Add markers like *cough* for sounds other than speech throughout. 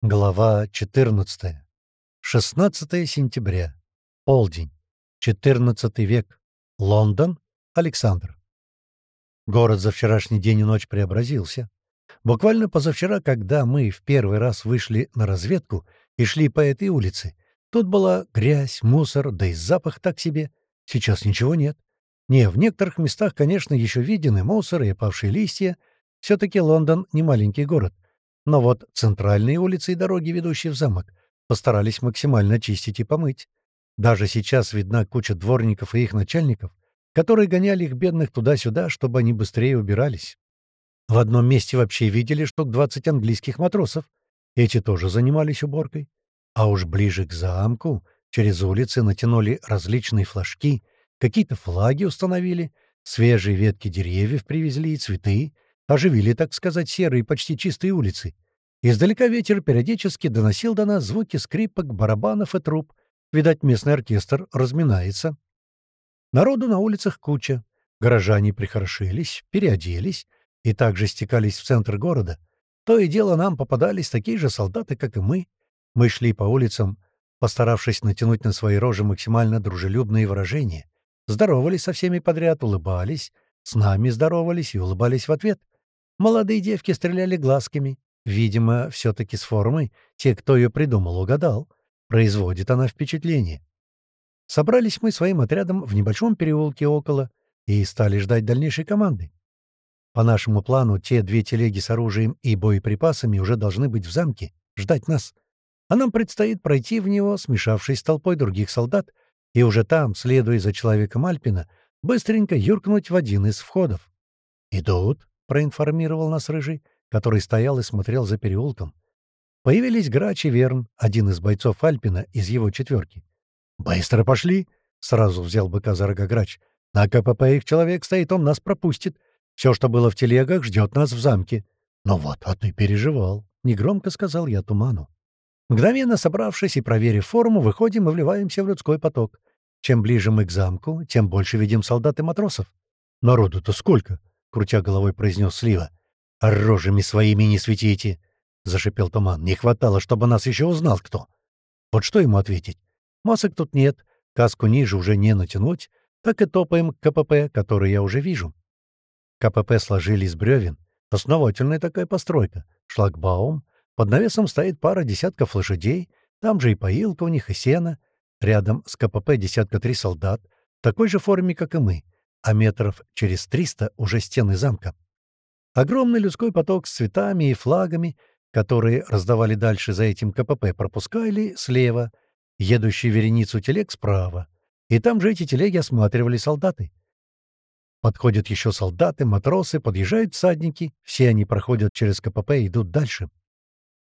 Глава 14. 16 сентября. Полдень. 14 век. Лондон. Александр. Город за вчерашний день и ночь преобразился. Буквально позавчера, когда мы в первый раз вышли на разведку и шли по этой улице, тут была грязь, мусор, да и запах так себе. Сейчас ничего нет. Не, в некоторых местах, конечно, еще виден и мусор, и опавшие листья. Все-таки Лондон не маленький город — но вот центральные улицы и дороги, ведущие в замок, постарались максимально очистить и помыть. Даже сейчас видна куча дворников и их начальников, которые гоняли их бедных туда-сюда, чтобы они быстрее убирались. В одном месте вообще видели штук 20 английских матросов. Эти тоже занимались уборкой. А уж ближе к замку через улицы натянули различные флажки, какие-то флаги установили, свежие ветки деревьев привезли и цветы, оживили, так сказать, серые, почти чистые улицы. Издалека ветер периодически доносил до нас звуки скрипок, барабанов и труб. Видать, местный оркестр разминается. Народу на улицах куча. Горожане прихорошились, переоделись и также стекались в центр города. То и дело нам попадались такие же солдаты, как и мы. Мы шли по улицам, постаравшись натянуть на свои рожи максимально дружелюбные выражения. Здоровались со всеми подряд, улыбались, с нами здоровались и улыбались в ответ — Молодые девки стреляли глазками. Видимо, все-таки с формой те, кто ее придумал, угадал. Производит она впечатление. Собрались мы своим отрядом в небольшом переулке около и стали ждать дальнейшей команды. По нашему плану, те две телеги с оружием и боеприпасами уже должны быть в замке, ждать нас. А нам предстоит пройти в него, смешавшись с толпой других солдат, и уже там, следуя за человеком Альпина, быстренько юркнуть в один из входов. «Идут», проинформировал нас Рыжий, который стоял и смотрел за переулком. Появились Грач и Верн, один из бойцов Альпина из его четверки. «Быстро пошли!» — сразу взял быка за рога Грач. «На КПП их человек стоит, он нас пропустит. Все, что было в телегах, ждет нас в замке». «Ну вот, а ты переживал», — негромко сказал я Туману. Мгновенно собравшись и проверив форму, выходим и вливаемся в людской поток. Чем ближе мы к замку, тем больше видим солдат и матросов. «Народу-то сколько?» — крутя головой произнес Слива. «Рожами своими не светите!» — зашипел Туман. «Не хватало, чтобы нас еще узнал кто!» Вот что ему ответить? Масок тут нет, каску ниже уже не натянуть, так и топаем к КПП, который я уже вижу. КПП сложили из бревен. Основательная такая постройка. Шлагбаум. Под навесом стоит пара десятков лошадей. Там же и поилка у них, и сено. Рядом с КПП десятка три солдат. В такой же форме, как и мы а метров через триста уже стены замка. Огромный людской поток с цветами и флагами, которые раздавали дальше за этим КПП, пропускали слева, едущий вереницу телег справа. И там же эти телеги осматривали солдаты. Подходят еще солдаты, матросы, подъезжают всадники, все они проходят через КПП и идут дальше.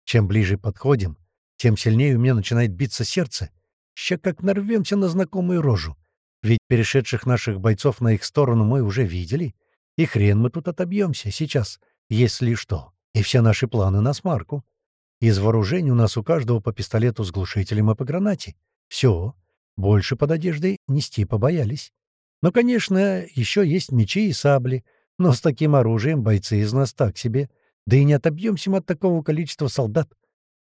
Чем ближе подходим, тем сильнее у меня начинает биться сердце. Ща как нарвемся на знакомую рожу. Ведь перешедших наших бойцов на их сторону мы уже видели. И хрен мы тут отобьемся сейчас, если что. И все наши планы на смарку. Из вооружений у нас у каждого по пистолету с глушителем и по гранате. Все. Больше под одеждой нести побоялись. Но, конечно, еще есть мечи и сабли, но с таким оружием бойцы из нас так себе. Да и не отобьемся мы от такого количества солдат.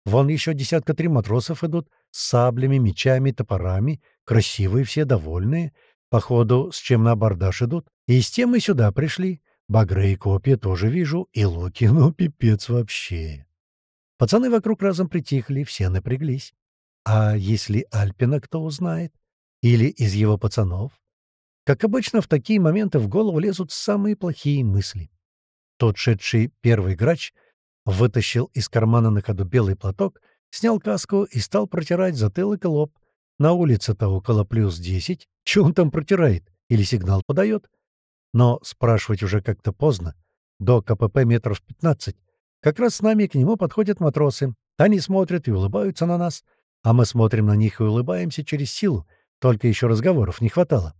Вон еще десятка три матросов идут с саблями, мечами, топорами, красивые все, довольные. Походу, с чем на абордаж идут. И с тем мы сюда пришли. Багры и копья тоже вижу, и луки, *laughs* ну, пипец вообще. Пацаны вокруг разом притихли, все напряглись. А если Альпина кто узнает? Или из его пацанов? Как обычно, в такие моменты в голову лезут самые плохие мысли. Тот шедший первый грач вытащил из кармана на ходу белый платок, снял каску и стал протирать затылок и лоб. На улице-то около плюс десять. Че он там протирает? Или сигнал подает? Но спрашивать уже как-то поздно. До КПП метров пятнадцать. Как раз с нами к нему подходят матросы. Они смотрят и улыбаются на нас, а мы смотрим на них и улыбаемся через силу. Только еще разговоров не хватало.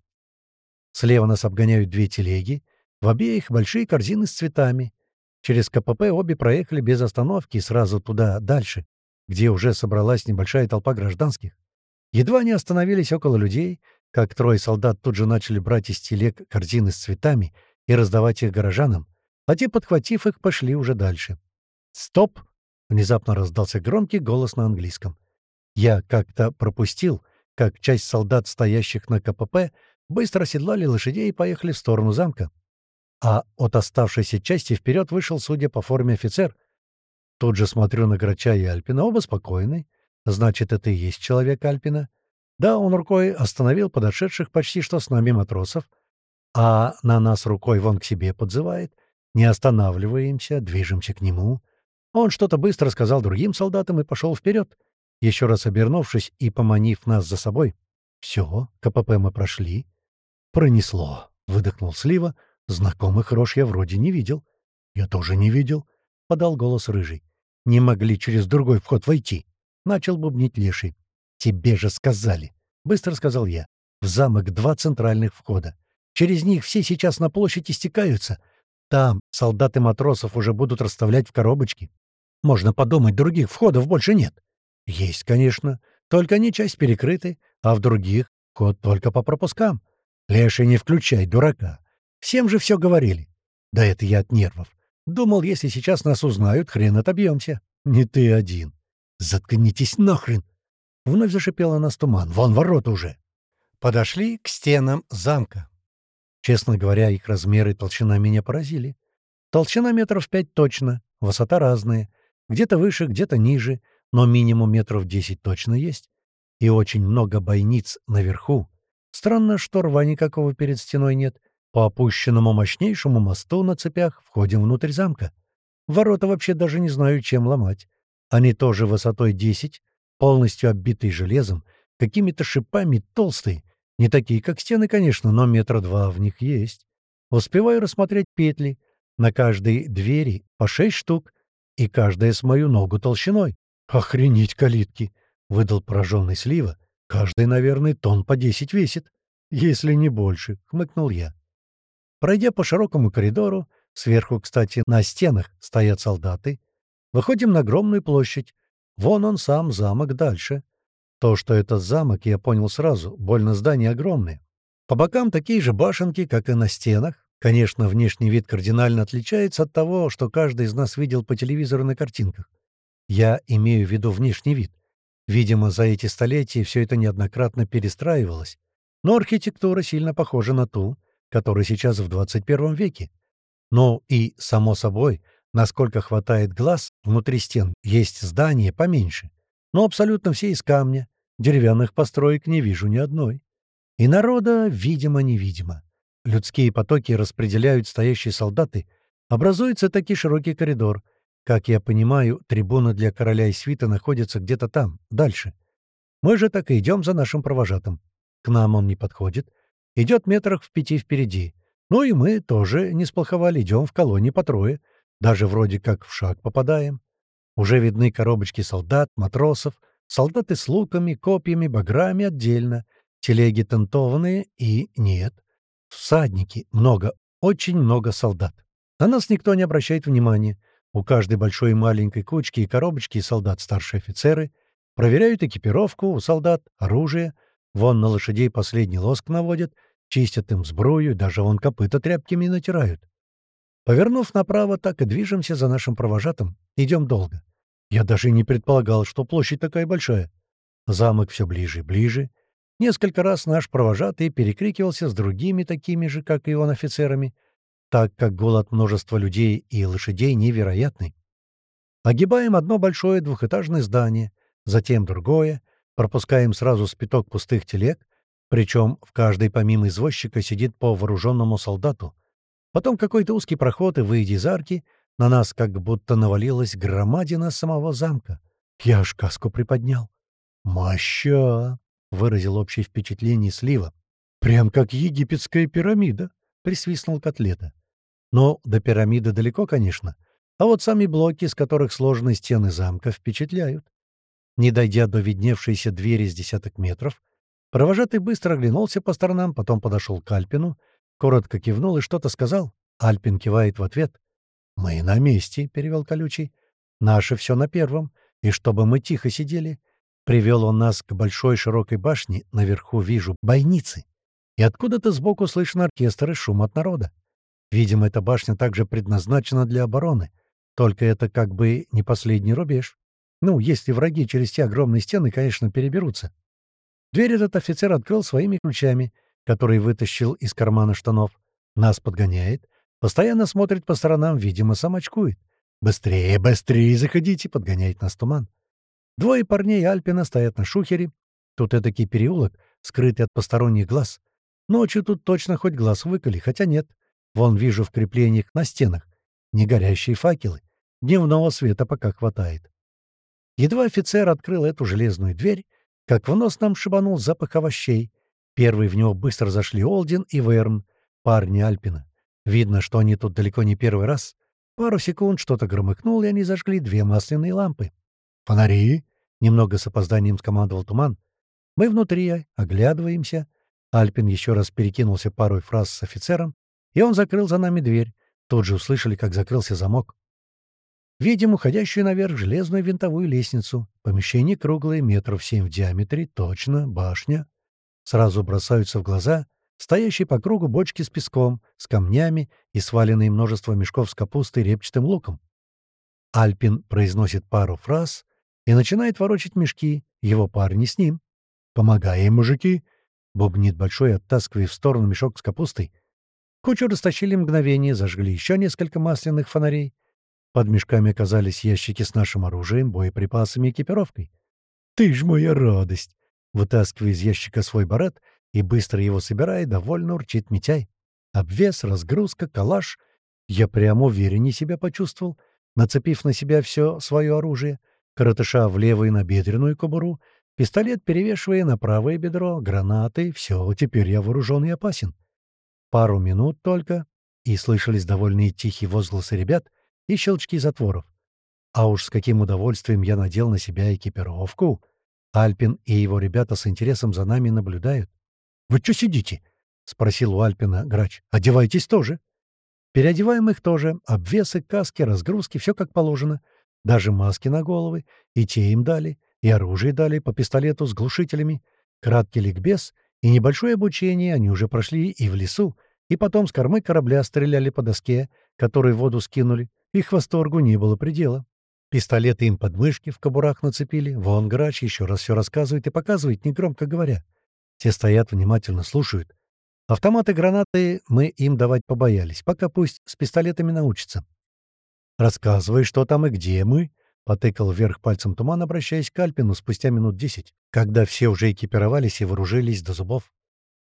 Слева нас обгоняют две телеги, в обеих большие корзины с цветами. Через КПП обе проехали без остановки и сразу туда, дальше, где уже собралась небольшая толпа гражданских. Едва они остановились около людей, как трое солдат тут же начали брать из телег корзины с цветами и раздавать их горожанам, а те, подхватив их, пошли уже дальше. «Стоп!» Внезапно раздался громкий голос на английском. Я как-то пропустил, как часть солдат, стоящих на КПП, быстро оседлали лошадей и поехали в сторону замка. А от оставшейся части вперед вышел, судя по форме, офицер. Тут же смотрю на Грача и Альпина, оба спокойны. Значит, это и есть человек Альпина. Да, он рукой остановил подошедших почти что с нами матросов, а на нас рукой вон к себе подзывает. Не останавливаемся, движемся к нему. Он что-то быстро сказал другим солдатам и пошел вперед, еще раз обернувшись и поманив нас за собой. «Все, КПП мы прошли». «Пронесло», — выдохнул Слива. «Знакомых рож я вроде не видел». «Я тоже не видел», — подал голос Рыжий. «Не могли через другой вход войти», — начал бубнить Леший. «Тебе же сказали», — быстро сказал я. «В замок два центральных входа. Через них все сейчас на площади стекаются. Там солдаты матросов уже будут расставлять в коробочки. Можно подумать, других входов больше нет. Есть, конечно, только они часть перекрыты, а в других ход только по пропускам. Леший, не включай, дурака. Всем же все говорили. Да это я от нервов. Думал, если сейчас нас узнают, хрен отобьемся. Не ты один. Заткнитесь нахрен. Вновь зашипела нас туман. Вон ворота уже. Подошли к стенам замка. Честно говоря, их размеры и толщина меня поразили. Толщина метров пять точно, высота разная. Где-то выше, где-то ниже, но минимум метров десять точно есть. И очень много бойниц наверху. Странно, что рва никакого перед стеной нет. По опущенному мощнейшему мосту на цепях входим внутрь замка. Ворота вообще даже не знаю, чем ломать. Они тоже высотой десять, полностью оббитые железом, какими-то шипами толстые, не такие, как стены, конечно, но метра два в них есть. Успеваю рассмотреть петли. На каждой двери по шесть штук, и каждая с мою ногу толщиной. «Охренеть калитки!» — выдал пораженный слива. «Каждый, наверное, тон по десять весит. Если не больше», — хмыкнул я. Пройдя по широкому коридору, сверху, кстати, на стенах стоят солдаты, выходим на огромную площадь. Вон он сам замок дальше. То, что это замок, я понял сразу, больно здание огромное. По бокам такие же башенки, как и на стенах. Конечно, внешний вид кардинально отличается от того, что каждый из нас видел по телевизору на картинках. Я имею в виду внешний вид. Видимо, за эти столетия все это неоднократно перестраивалось. Но архитектура сильно похожа на ту, которая сейчас в 21 веке. Ну и, само собой, насколько хватает глаз, внутри стен есть здания поменьше но абсолютно все из камня. Деревянных построек не вижу ни одной. И народа, видимо-невидимо. Людские потоки распределяют стоящие солдаты. Образуется таки широкий коридор. Как я понимаю, трибуна для короля и свита находится где-то там, дальше. Мы же так и идем за нашим провожатым. К нам он не подходит. Идет метрах в пяти впереди. Ну и мы тоже не сплоховали, идем в колонии по трое. Даже вроде как в шаг попадаем. Уже видны коробочки солдат, матросов, солдаты с луками, копьями, баграми отдельно, телеги тентованные и нет. Всадники, много, очень много солдат. На нас никто не обращает внимания. У каждой большой и маленькой кучки и коробочки солдат старшие офицеры проверяют экипировку у солдат, оружие, вон на лошадей последний лоск наводят, чистят им сбрую, даже вон копыта тряпками натирают. Повернув направо, так и движемся за нашим провожатым. Идем долго. Я даже не предполагал, что площадь такая большая. Замок все ближе и ближе. Несколько раз наш провожатый перекрикивался с другими такими же, как и он, офицерами, так как голод множества людей и лошадей невероятный. Огибаем одно большое двухэтажное здание, затем другое, пропускаем сразу спиток пустых телег, причем в каждой помимо извозчика сидит по вооруженному солдату — Потом какой-то узкий проход, и, выйдя из арки, на нас как будто навалилась громадина самого замка. Я аж каску приподнял. «Моща!» — выразил общее впечатление Слива. «Прям как египетская пирамида!» — присвистнул котлета. Но до пирамиды далеко, конечно. А вот сами блоки, из которых сложены стены замка, впечатляют. Не дойдя до видневшейся двери с десяток метров, провожатый быстро оглянулся по сторонам, потом подошел к Альпину — Коротко кивнул и что-то сказал. Альпин кивает в ответ. «Мы на месте», — перевел колючий. «Наше все на первом. И чтобы мы тихо сидели». Привел он нас к большой широкой башне, наверху вижу бойницы. И откуда-то сбоку слышно оркестр и шум от народа. Видимо, эта башня также предназначена для обороны. Только это как бы не последний рубеж. Ну, если враги через те огромные стены, конечно, переберутся. Дверь этот офицер открыл своими ключами, которые вытащил из кармана штанов. Нас подгоняет. Постоянно смотрит по сторонам, видимо, сам очкует. «Быстрее, быстрее заходите!» — подгоняет нас туман. Двое парней Альпина стоят на шухере. Тут этакий переулок, скрытый от посторонних глаз. Ночью тут точно хоть глаз выколи, хотя нет. Вон вижу в креплениях на стенах. Не горящие факелы. Дневного света пока хватает. Едва офицер открыл эту железную дверь, как в нос нам шибанул запах овощей. Первый в него быстро зашли Олдин и Верн, парни Альпина. Видно, что они тут далеко не первый раз. Пару секунд что-то громыхнуло, и они зажгли две масляные лампы. «Фонари!» — немного с опозданием скомандовал Туман. Мы внутри, оглядываемся. Альпин еще раз перекинулся парой фраз с офицером, и он закрыл за нами дверь. Тут же услышали, как закрылся замок. Видим уходящую наверх железную винтовую лестницу. Помещение круглое, метров семь в диаметре, точно, башня. Сразу бросаются в глаза стоящие по кругу бочки с песком, с камнями и сваленные множество мешков с капустой и репчатым луком. Альпин произносит пару фраз, и начинает ворочать мешки. Его парни с ним. «Помогаем, мужики!» — бубнит большой, оттаскивая в сторону мешок с капустой. Кучу растащили мгновение, зажгли еще несколько масляных фонарей. Под мешками оказались ящики с нашим оружием, боеприпасами и экипировкой. «Ты ж моя радость!» Вытаскивая из ящика свой барет и быстро его собирая, довольно урчит Митяй. Обвес, разгрузка, калаш. Я прямо увереннее себя почувствовал, нацепив на себя все свое оружие — коротыша в левую набедренную кобуру, пистолет перевешивая на правое бедро, гранаты — все, теперь я вооружен и опасен. Пару минут только, и слышались довольные тихие возгласы ребят и щелчки затворов. А уж с каким удовольствием я надел на себя экипировку. Альпин и его ребята с интересом за нами наблюдают. «Вы что сидите?» — спросил у Альпина грач. «Одевайтесь тоже». Переодеваем их тоже. Обвесы, каски, разгрузки — все как положено — даже маски на головы, и те им дали, и оружие дали по пистолету с глушителями. Краткий ликбез и небольшое обучение они уже прошли и в лесу, и потом с кормы корабля стреляли по доске, которую в воду скинули. Их восторгу не было предела. Пистолеты им под мышки в кобурах нацепили. Вон грач еще раз все рассказывает и показывает, негромко говоря. Те стоят, внимательно слушают. Автоматы гранаты мы им давать побоялись, пока пусть с пистолетами научатся. «Рассказывай, что там и где мы?» — потыкал вверх пальцем туман, обращаясь к Альпину спустя минут десять, когда все уже экипировались и вооружились до зубов.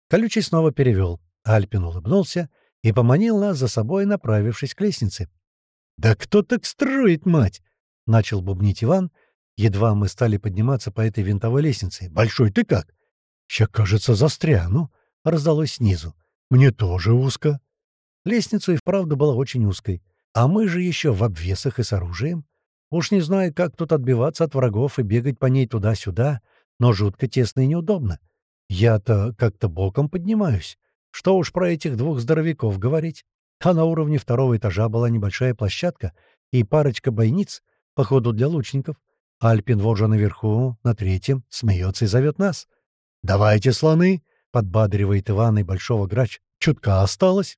Колючий снова перевел. Альпин улыбнулся и поманил нас за собой, направившись к лестнице. «Да кто так строит, мать?» — начал бубнить Иван. Едва мы стали подниматься по этой винтовой лестнице. «Большой ты как?» «Ща, кажется, застряну», — раздалось снизу. «Мне тоже узко». Лестница и вправду была очень узкой. А мы же еще в обвесах и с оружием. Уж не знаю, как тут отбиваться от врагов и бегать по ней туда-сюда, но жутко тесно и неудобно. Я-то как-то боком поднимаюсь. Что уж про этих двух здоровяков говорить. А на уровне второго этажа была небольшая площадка и парочка бойниц, походу для лучников. Альпин вот же наверху, на третьем, смеется и зовет нас. «Давайте, слоны!» — подбадривает Иван и Большого Грач. «Чутка осталось».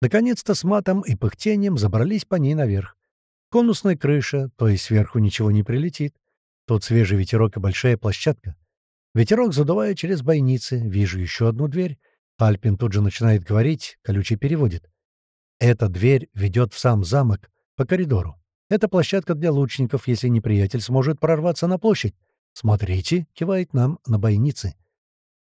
Наконец-то с матом и пыхтением забрались по ней наверх. Конусная крыша, то есть сверху ничего не прилетит. Тут свежий ветерок и большая площадка. Ветерок задувает через бойницы. Вижу еще одну дверь. Альпин тут же начинает говорить, колючий переводит. Эта дверь ведет в сам замок, по коридору. Это площадка для лучников, если неприятель сможет прорваться на площадь. «Смотрите», — кивает нам на бойницы.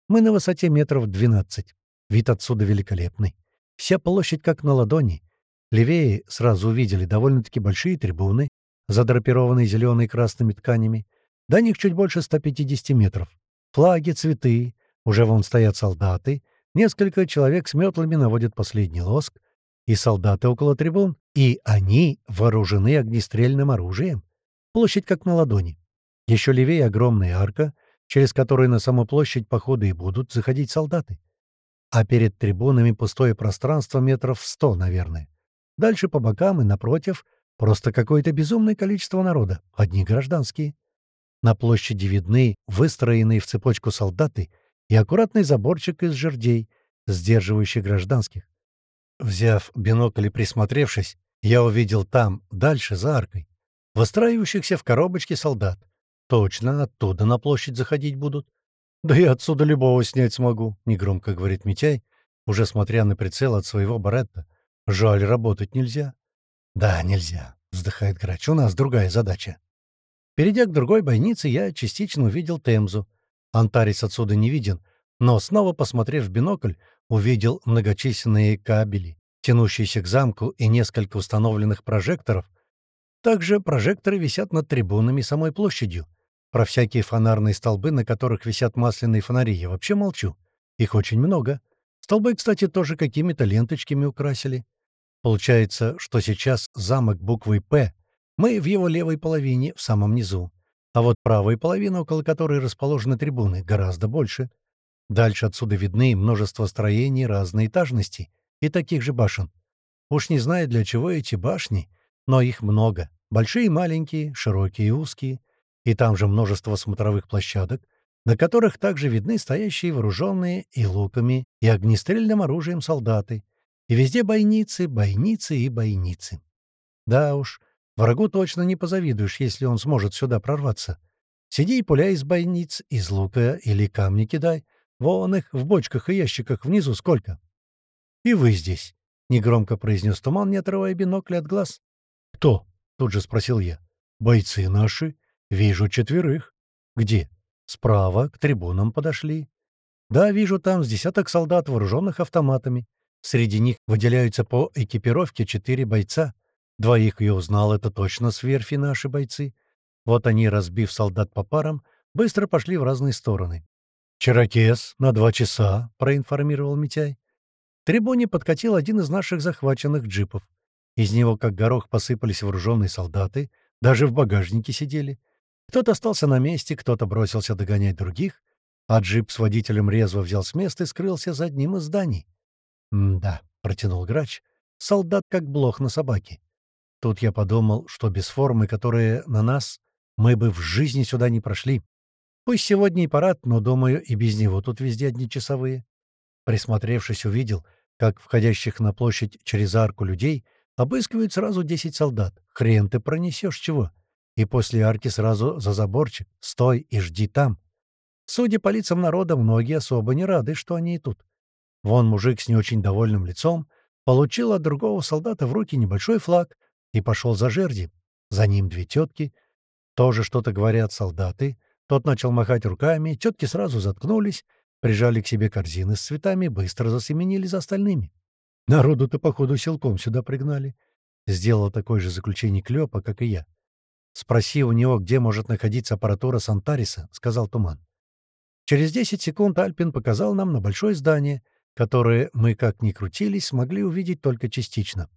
Мы на высоте метров двенадцать. Вид отсюда великолепный. Вся площадь как на ладони. Левее сразу увидели довольно-таки большие трибуны, задрапированные зеленой и красными тканями. До них чуть больше 150 метров. Флаги, цветы. Уже вон стоят солдаты. Несколько человек с метлами наводят последний лоск. И солдаты около трибун. И они вооружены огнестрельным оружием. Площадь как на ладони. Еще левее огромная арка, через которую на саму площадь, походу, и будут заходить солдаты а перед трибунами пустое пространство метров сто, наверное. Дальше по бокам и напротив просто какое-то безумное количество народа, одни гражданские. На площади видны выстроенные в цепочку солдаты и аккуратный заборчик из жердей, сдерживающий гражданских. Взяв бинокль и присмотревшись, Я увидел там, дальше, за аркой, выстраивающихся в коробочке солдат. Точно, оттуда на площадь заходить будут. «Да я отсюда любого снять смогу», — негромко говорит Митяй, уже смотря на прицел от своего баретта. «Жаль, работать нельзя». «Да, нельзя», — вздыхает грач. «У нас другая задача». Перейдя к другой бойнице, я частично увидел Темзу. Антарис отсюда не виден, но, снова посмотрев в бинокль, увидел многочисленные кабели, тянущиеся к замку и несколько установленных прожекторов. Также прожекторы висят над трибунами самой площадью. Про всякие фонарные столбы, на которых висят масляные фонари, я вообще молчу. Их очень много. Столбы, кстати, тоже какими-то ленточками украсили. Получается, что сейчас замок буквой «П» Мы в его левой половине, в самом низу. А вот правая половина, около которой расположены трибуны, гораздо больше. Дальше отсюда видны множество строений разной этажности и таких же башен. Уж не знаю, для чего эти башни, но их много. Большие и маленькие, широкие и узкие. И там же множество смотровых площадок, на которых также видны стоящие вооруженные и луками, и огнестрельным оружием солдаты. И везде бойницы, бойницы и бойницы. Да уж, Врагу точно не позавидуешь, если он сможет сюда прорваться. Сиди и пуляй из бойниц, из лука или камни кидай. Вон их в бочках и ящиках внизу сколько. — И вы здесь, — негромко произнес туман, не отрывая бинокля от глаз. — Кто? — тут же спросил я. — Бойцы наши. Вижу четверых. — Где? — Справа, к трибунам подошли. — Да, вижу там с десяток солдат, вооруженных автоматами. Среди них выделяются по экипировке четыре бойца. Двоих я узнал, это точно с верфи наши бойцы. Вот они, разбив солдат по парам, быстро пошли в разные стороны. «Чаракес, на два часа», — проинформировал Митяй. К трибуне подкатил один из наших захваченных джипов. Из него, как горох, посыпались вооруженные солдаты, даже в багажнике сидели. Кто-то остался на месте, кто-то бросился догонять других, а джип с водителем резво взял с места и скрылся за одним из зданий. «М-да», — протянул грач, — «солдат как блох на собаке. Тут я подумал, что без формы, которая на нас, мы бы в жизни сюда не прошли. Пусть сегодня и парад, но, думаю, и без него тут везде одни часовые. Присмотревшись, увидел, как входящих на площадь через арку людей обыскивают сразу десять солдат. Хрен ты пронесешь чего. И после арки сразу за заборчик. Стой и жди там. Судя по лицам народа, многие особо не рады, что они и тут. Вон мужик с не очень довольным лицом получил от другого солдата в руки небольшой флаг, и пошел за жерди. За ним две тетки. Тоже что-то говорят солдаты. Тот начал махать руками, тетки сразу заткнулись, прижали к себе корзины с цветами, быстро засеменили за остальными. Народу-то, походу, силком сюда пригнали. Сделал такое же заключение Клёпа, как и я. «Спроси у него, где может находиться аппаратура Сантариса», — сказал Туман. Через 10 секунд Альпин показал нам на большое здание, которое мы, как ни крутились, смогли увидеть только частично.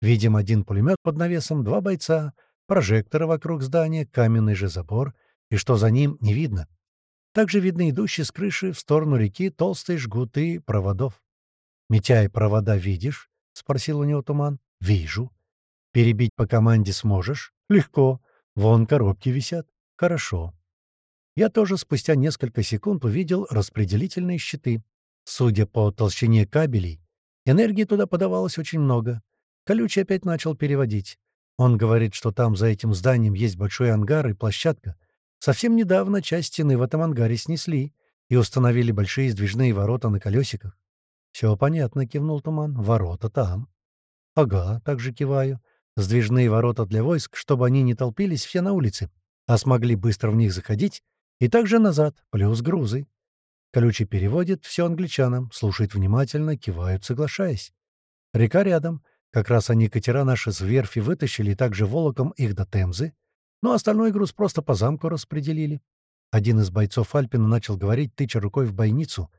Видим один пулемет под навесом, два бойца, прожекторы вокруг здания, каменный же забор, и что за ним, не видно. Также видны идущие с крыши в сторону реки толстые жгуты проводов. «Митяй, провода видишь?» — спросил у него туман. «Вижу». «Перебить по команде сможешь?» «Легко. Вон коробки висят». «Хорошо». Я тоже спустя несколько секунд увидел распределительные щиты. Судя по толщине кабелей, энергии туда подавалось очень много. Колючий опять начал переводить. Он говорит, что там за этим зданием есть большой ангар и площадка. Совсем недавно часть стены в этом ангаре снесли и установили большие сдвижные ворота на колесиках. «Все понятно», — кивнул Туман. «Ворота там». «Ага», — так же киваю. «Сдвижные ворота для войск, чтобы они не толпились все на улице, а смогли быстро в них заходить, и также назад, плюс грузы». Колючий переводит все англичанам, слушает внимательно, кивают, соглашаясь. Река рядом, как раз они катера наши с верфи вытащили и также волоком их до Темзы, но остальной груз просто по замку распределили. Один из бойцов Альпина начал говорить, тыча рукой в бойницу.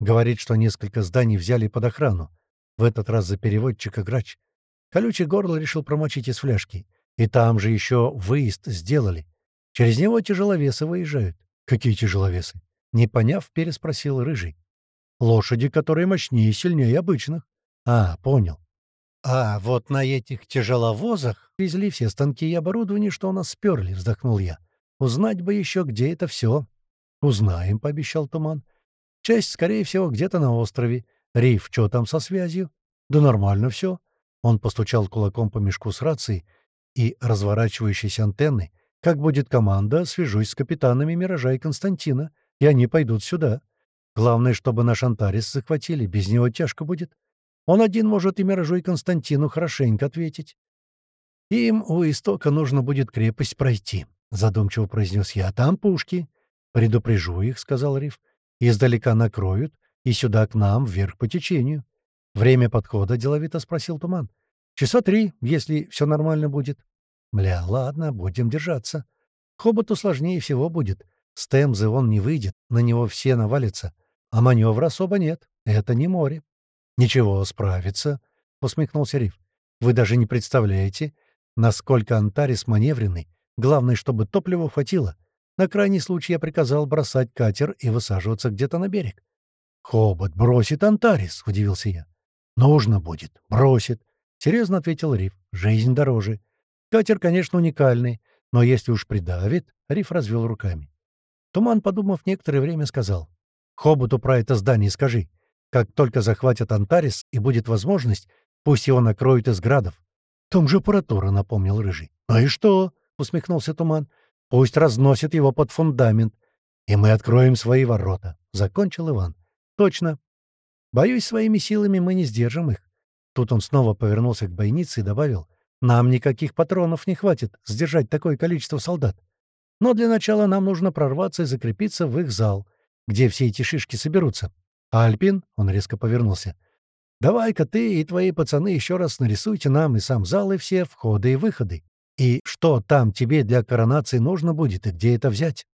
Говорит, что несколько зданий взяли под охрану. В этот раз за переводчика грач. Колючий горло решил промочить из фляжки. И там же еще выезд сделали. Через него тяжеловесы выезжают. Какие тяжеловесы? Не поняв, переспросил Рыжий. Лошади, которые мощнее и сильнее обычных. А, понял. «А вот на этих тяжеловозах везли все станки и оборудование, что у нас сперли», — вздохнул я. «Узнать бы еще, где это все». «Узнаем», — пообещал Туман. «Часть, скорее всего, где-то на острове. Риф, что там со связью?» «Да нормально все. Он постучал кулаком по мешку с рацией и разворачивающейся антенной. «Как будет команда, свяжусь с капитанами Миража и Константина, и они пойдут сюда. Главное, чтобы наш Антарис захватили, без него тяжко будет. Он один может и Миражу, и Константину хорошенько ответить. «Им у истока нужно будет крепость пройти», — задумчиво произнес я. «Там пушки». «Предупрежу их», — сказал Риф. «Издалека накроют, и сюда к нам, вверх по течению». «Время подхода?» — деловито спросил Туман. «Часа три, если все нормально будет». «Бля, ладно, будем держаться. Хоботу сложнее всего будет. С Темзы он не выйдет, на него все навалятся. А маневра особо нет. Это не море». «Ничего, справится», — усмехнулся Риф. «Вы даже не представляете, насколько Антарис маневренный. Главное, чтобы топлива хватило. На крайний случай я приказал бросать катер и высаживаться где-то на берег. «Хобот бросит Антарис», — удивился я. «Нужно будет. Бросит», — серьезно ответил Риф. «Жизнь дороже. Катер, конечно, уникальный, но если уж придавит...» — Риф развел руками. Туман, подумав некоторое время, сказал. «Хоботу про это здание скажи. Как только захватят Антарис и будет возможность, пусть его накроют из градов. «Том же аппаратура», — напомнил Рыжий. «Ну и что?» — усмехнулся Туман. «Пусть разносит его под фундамент, и мы откроем свои ворота», — закончил Иван. «Точно. Боюсь, своими силами мы не сдержим их». Тут он снова повернулся к бойнице и добавил. «Нам никаких патронов не хватит сдержать такое количество солдат. Но для начала нам нужно прорваться и закрепиться в их зал, где все эти шишки соберутся. А Альпин, — он резко повернулся, — Давай-ка ты и твои пацаны еще раз нарисуйте нам и сам зал, и все входы и выходы. И что там тебе для коронации нужно будет, и где это взять?»